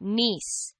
niece